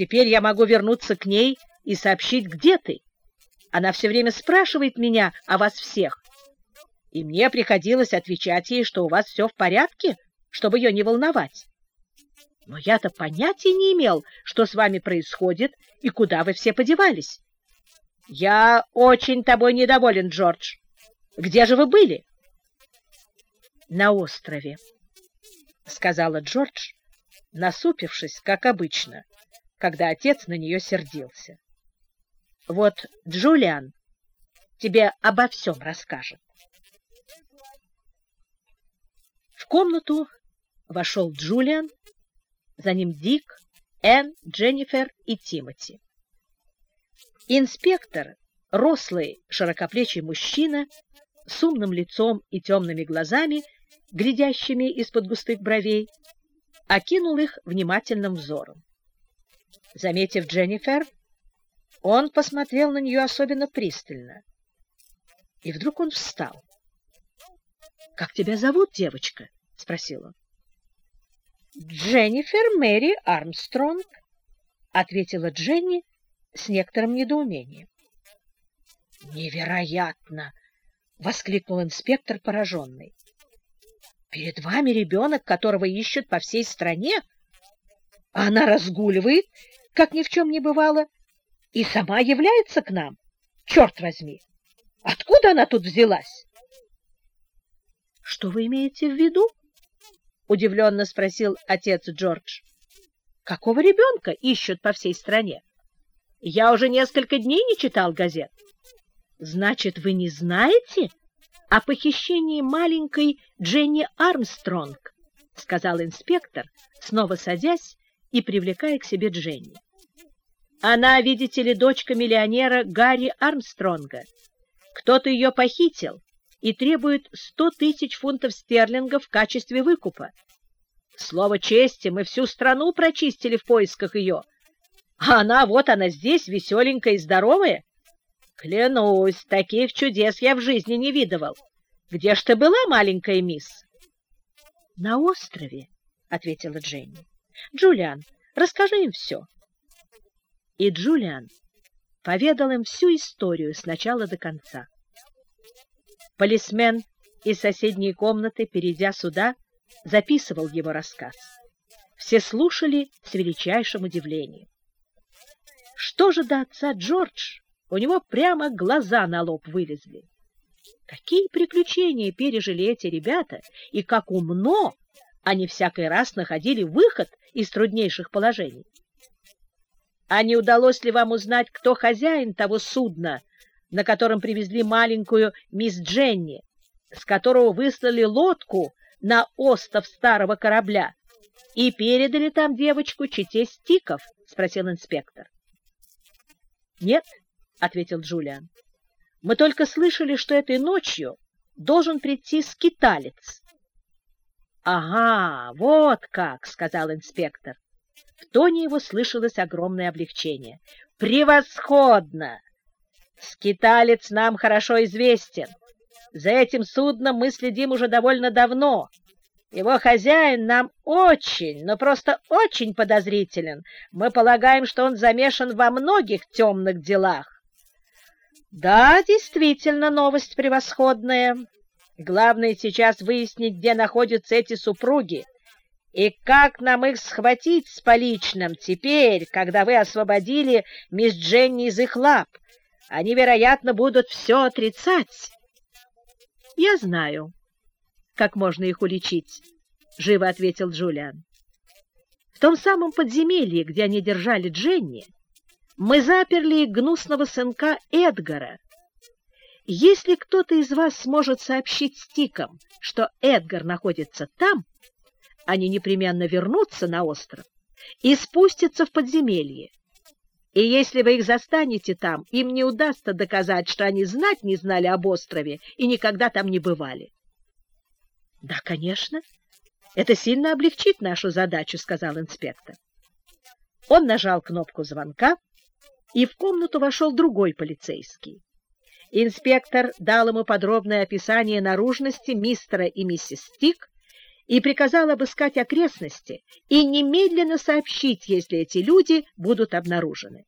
Теперь я могу вернуться к ней и сообщить, где ты. Она все время спрашивает меня о вас всех. И мне приходилось отвечать ей, что у вас все в порядке, чтобы ее не волновать. Но я-то понятия не имел, что с вами происходит и куда вы все подевались. Я очень тобой недоволен, Джордж. Где же вы были? На острове, сказала Джордж, насупившись, как обычно, когда отец на нее сердился. Вот Джулиан тебе обо всем расскажет. В комнату вошел Джулиан, за ним Дик, Энн, Дженнифер и Тимоти. Инспектор, рослый, широкоплечий мужчина с умным лицом и темными глазами, глядящими из-под густых бровей, окинул их внимательным взором. Заметив Дженнифер, он посмотрел на нее особенно пристально. И вдруг он встал. — Как тебя зовут, девочка? — спросил он. Дженнифер Мэри Армстронг, ответила Дженни с некоторым недоумением. Невероятно, воскликнул инспектор пораженный. Перед вами ребенок, которого ищут по всей стране, а она разгуливает, как ни в чем не бывало, и сама является к нам. Черт возьми! Откуда она тут взялась? Что вы имеете в виду? удивленно спросил отец Джордж. Какого ребенка ищут по всей стране? Я уже несколько дней не читал газет. Значит, вы не знаете о похищении маленькой Дженни Армстронг, сказал инспектор, снова садясь и привлекая к себе Дженни. Она, видите ли, дочка миллионера Гарри Армстронга. Кто-то ее похитил и требует сто тысяч фунтов стерлингов в качестве выкупа. Слово чести, мы всю страну прочистили в поисках ее. А она, вот она здесь, веселенькая и здоровая. Клянусь, таких чудес я в жизни не видывал. Где ж ты была, маленькая мисс? — На острове, — ответила Дженни. — Джулиан, расскажи им все. И Джулиан поведал им всю историю с начала до конца. Полисмен из соседней комнаты, перейдя сюда, записывал его рассказ. Все слушали с величайшим удивлением. Что же до отца Джордж? У него прямо глаза на лоб вылезли. Какие приключения пережили эти ребята, и как умно они всякий раз находили выход из труднейших положений. А не удалось ли вам узнать, кто хозяин того судна, на котором привезли маленькую мисс Дженни, с которого выслали лодку на остов старого корабля и передали там девочку чете стиков? — спросил инспектор. — Нет, — ответил Джулиан. — Мы только слышали, что этой ночью должен прийти скиталец. — Ага, вот как, — сказал инспектор. В тоне его слышалось огромное облегчение. — Превосходно! Скиталец нам хорошо известен. За этим судном мы следим уже довольно давно. Его хозяин нам очень, но просто очень подозрителен. Мы полагаем, что он замешан во многих темных делах. Да, действительно, новость превосходная. Главное сейчас выяснить, где находятся эти супруги, и как нам их схватить с поличным теперь, когда вы освободили мисс Дженни из их лап. Они, вероятно, будут все отрицать. Я знаю, как можно их уличить, живо ответил Джулиан. В том самом подземелье, где они держали Дженни, мы заперли гнусного сынка Эдгара. Если кто-то из вас сможет сообщить стикам, что Эдгар находится там, они непременно вернутся на остров и спустятся в подземелье. И если вы их застанете там, им не удастся доказать, что они знать не знали об острове и никогда там не бывали. — Да, конечно. Это сильно облегчит нашу задачу, — сказал инспектор. Он нажал кнопку звонка, и в комнату вошел другой полицейский. Инспектор дал ему подробное описание наружности мистера и миссис Стик и приказал обыскать окрестности и немедленно сообщить, если эти люди будут обнаружены.